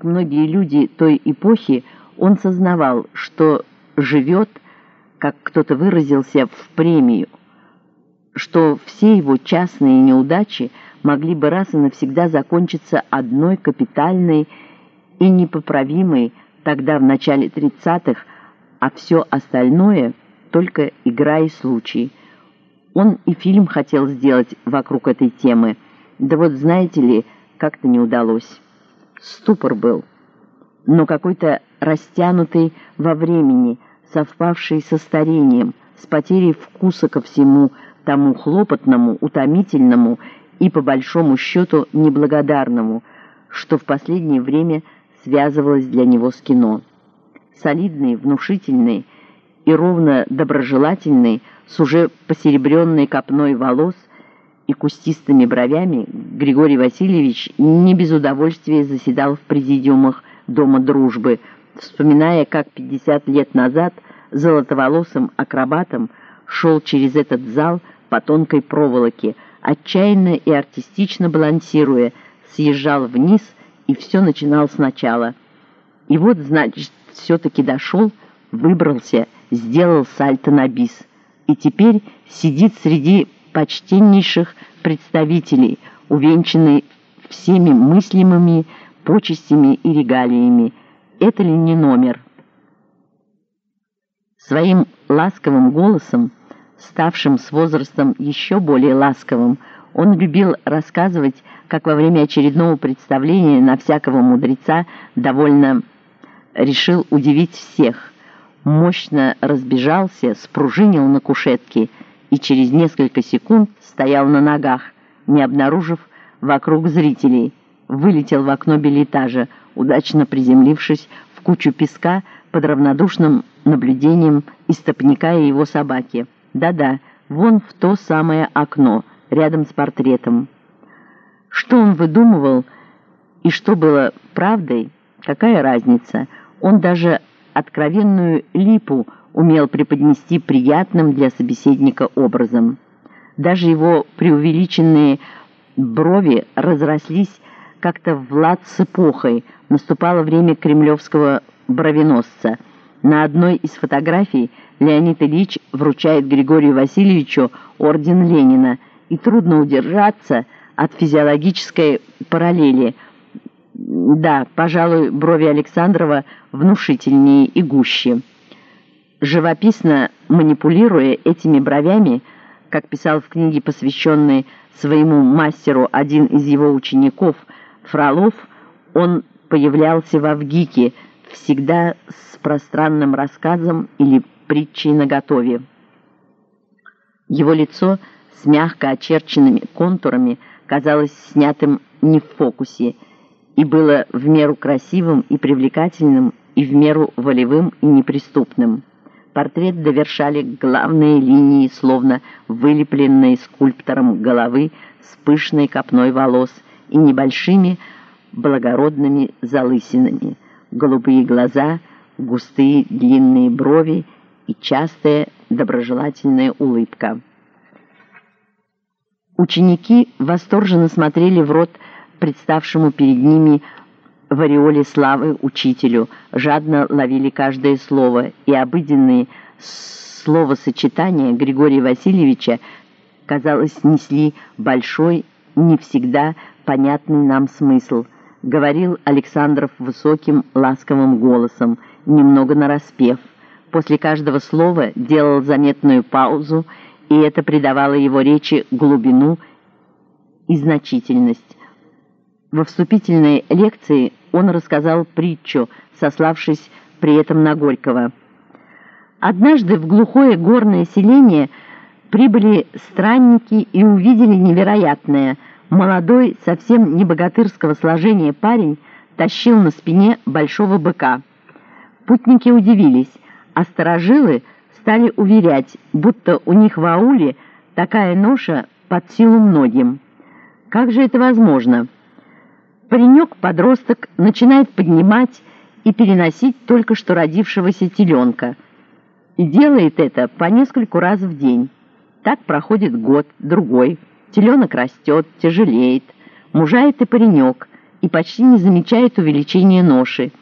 Как многие люди той эпохи, он сознавал, что живет, как кто-то выразился, в премию, что все его частные неудачи могли бы раз и навсегда закончиться одной капитальной и непоправимой тогда в начале 30-х, а все остальное — только игра и случай. Он и фильм хотел сделать вокруг этой темы, да вот, знаете ли, как-то не удалось. Ступор был, но какой-то растянутый во времени, совпавший со старением, с потерей вкуса ко всему тому хлопотному, утомительному и, по большому счету, неблагодарному, что в последнее время связывалось для него с кино. Солидный, внушительный и ровно доброжелательный, с уже посеребренной копной волос и кустистыми бровями, Григорий Васильевич не без удовольствия заседал в президиумах Дома дружбы, вспоминая, как 50 лет назад золотоволосым акробатом шел через этот зал по тонкой проволоке, отчаянно и артистично балансируя, съезжал вниз и все начинал сначала. И вот, значит, все-таки дошел, выбрался, сделал сальто на бис. И теперь сидит среди почтеннейших представителей, увенчанный всеми мыслимыми почестями и регалиями. Это ли не номер? Своим ласковым голосом, ставшим с возрастом еще более ласковым, он любил рассказывать, как во время очередного представления на всякого мудреца довольно решил удивить всех. Мощно разбежался, спружинил на кушетке и через несколько секунд стоял на ногах, не обнаружив вокруг зрителей. Вылетел в окно билетажа, удачно приземлившись в кучу песка под равнодушным наблюдением истопника и его собаки. Да-да, вон в то самое окно, рядом с портретом. Что он выдумывал и что было правдой, какая разница? Он даже откровенную липу умел преподнести приятным для собеседника образом. Даже его преувеличенные брови разрослись как-то в лад с эпохой. Наступало время кремлевского бровеносца. На одной из фотографий Леонид Ильич вручает Григорию Васильевичу орден Ленина, и трудно удержаться от физиологической параллели. Да, пожалуй, брови Александрова внушительнее и гуще. Живописно манипулируя этими бровями, как писал в книге, посвященной своему мастеру один из его учеников, Фролов, он появлялся в Авгике, всегда с пространным рассказом или притчей наготове. Его лицо с мягко очерченными контурами казалось снятым не в фокусе, и было в меру красивым и привлекательным, и в меру волевым и неприступным. Портрет довершали главные линии, словно вылепленные скульптором головы с пышной копной волос и небольшими благородными залысинами, голубые глаза, густые длинные брови и частая доброжелательная улыбка. Ученики восторженно смотрели в рот представшему перед ними в ореоле славы учителю, жадно ловили каждое слово, и обыденные словосочетания Григория Васильевича, казалось, несли большой, не всегда понятный нам смысл. Говорил Александров высоким, ласковым голосом, немного нараспев. После каждого слова делал заметную паузу, и это придавало его речи глубину и значительность. Во вступительной лекции он рассказал притчу, сославшись при этом на Горького. Однажды в глухое горное селение прибыли странники и увидели невероятное. Молодой, совсем не богатырского сложения парень тащил на спине большого быка. Путники удивились, а сторожилы стали уверять, будто у них в ауле такая ноша под силу многим. Как же это возможно? Паренек-подросток начинает поднимать и переносить только что родившегося теленка. И делает это по нескольку раз в день. Так проходит год, другой. Теленок растет, тяжелеет. Мужает и паренек. и почти не замечает увеличения ноши.